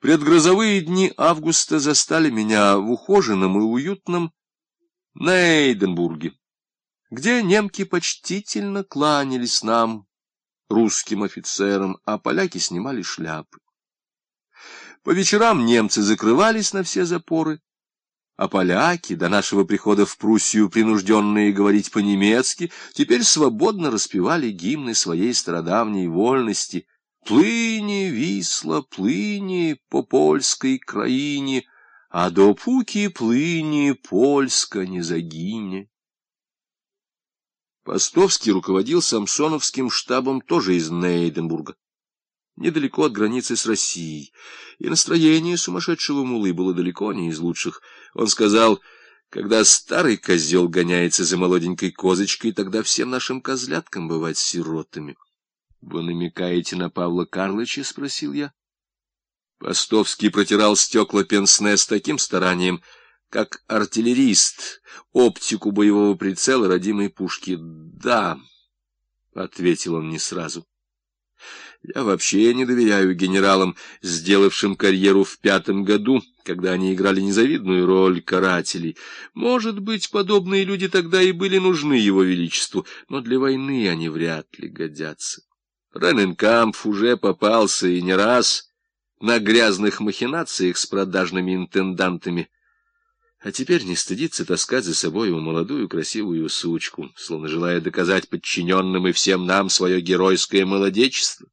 Предгрозовые дни августа застали меня в ухоженном и уютном Нейденбурге, где немки почтительно кланялись нам, русским офицерам, а поляки снимали шляпы. По вечерам немцы закрывались на все запоры, а поляки, до нашего прихода в Пруссию принужденные говорить по-немецки, теперь свободно распевали гимны своей стародавней вольности — Плыни, висла, плыни по польской краине, а до пуки плыни Польска не загине. Постовский руководил Самсоновским штабом тоже из Нейденбурга, недалеко от границы с Россией, и настроение сумасшедшего мулы было далеко не из лучших. Он сказал, когда старый козел гоняется за молоденькой козочкой, тогда всем нашим козляткам бывать сиротами. — Вы намекаете на Павла Карлыча? — спросил я. Постовский протирал стекла пенсне с таким старанием, как артиллерист, оптику боевого прицела родимой пушки. — Да, — ответил он не сразу. Я вообще не доверяю генералам, сделавшим карьеру в пятом году, когда они играли незавидную роль карателей. Может быть, подобные люди тогда и были нужны его величеству, но для войны они вряд ли годятся. Рененкамп уже попался и не раз на грязных махинациях с продажными интендантами, а теперь не стыдится таскать за собой молодую красивую сучку, словно желая доказать подчиненным и всем нам свое геройское молодечество.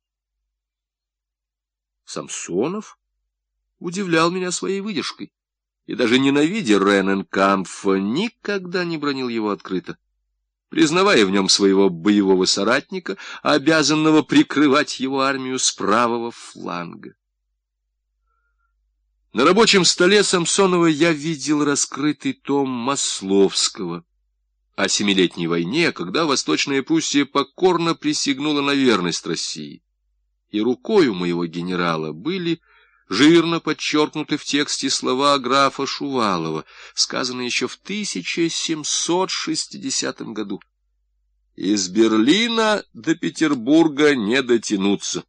Самсонов удивлял меня своей выдержкой, и даже ненавидя Рененкампфа, никогда не бронил его открыто признавая в нем своего боевого соратника, обязанного прикрывать его армию с правого фланга. На рабочем столе Самсонова я видел раскрытый том Масловского о Семилетней войне, когда Восточная Пруссия покорно присягнула на верность России. И рукою моего генерала были жирно подчеркнуты в тексте слова графа Шувалова, сказанные еще в 1760 году. Из Берлина до Петербурга не дотянуться.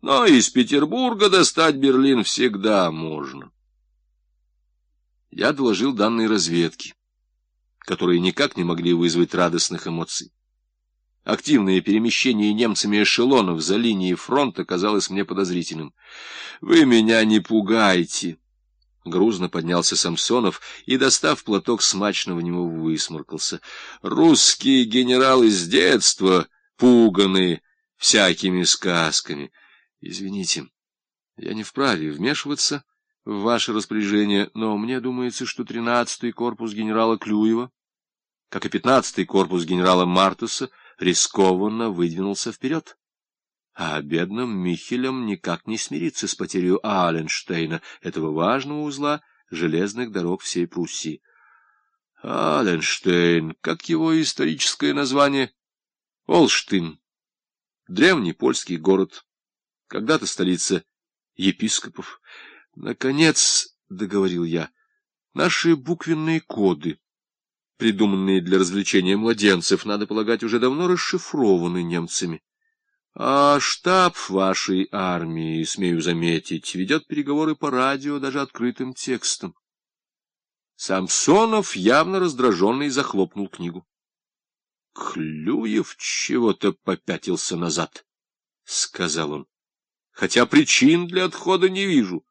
Но из Петербурга достать Берлин всегда можно. Я доложил данные разведки, которые никак не могли вызвать радостных эмоций. Активное перемещение немцами эшелонов за линией фронта казалось мне подозрительным. «Вы меня не пугайте!» Грузно поднялся Самсонов и, достав платок, смачно в него высморкался. «Русские генералы с детства пуганы всякими сказками. Извините, я не вправе вмешиваться в ваше распоряжение, но мне думается, что тринадцатый корпус генерала Клюева, как и пятнадцатый корпус генерала Мартуса, рискованно выдвинулся вперед. А бедным Михелем никак не смириться с потерей Аленштейна, этого важного узла железных дорог всей Пруссии. Аленштейн, как его историческое название? Олштин. Древний польский город, когда-то столица епископов. Наконец, — договорил я, — наши буквенные коды придуманные для развлечения младенцев, надо полагать, уже давно расшифрованы немцами. А штаб вашей армии, смею заметить, ведет переговоры по радио даже открытым текстом. Самсонов, явно раздраженный, захлопнул книгу. Клюев чего-то попятился назад, — сказал он, — хотя причин для отхода не вижу.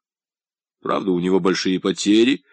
Правда, у него большие потери —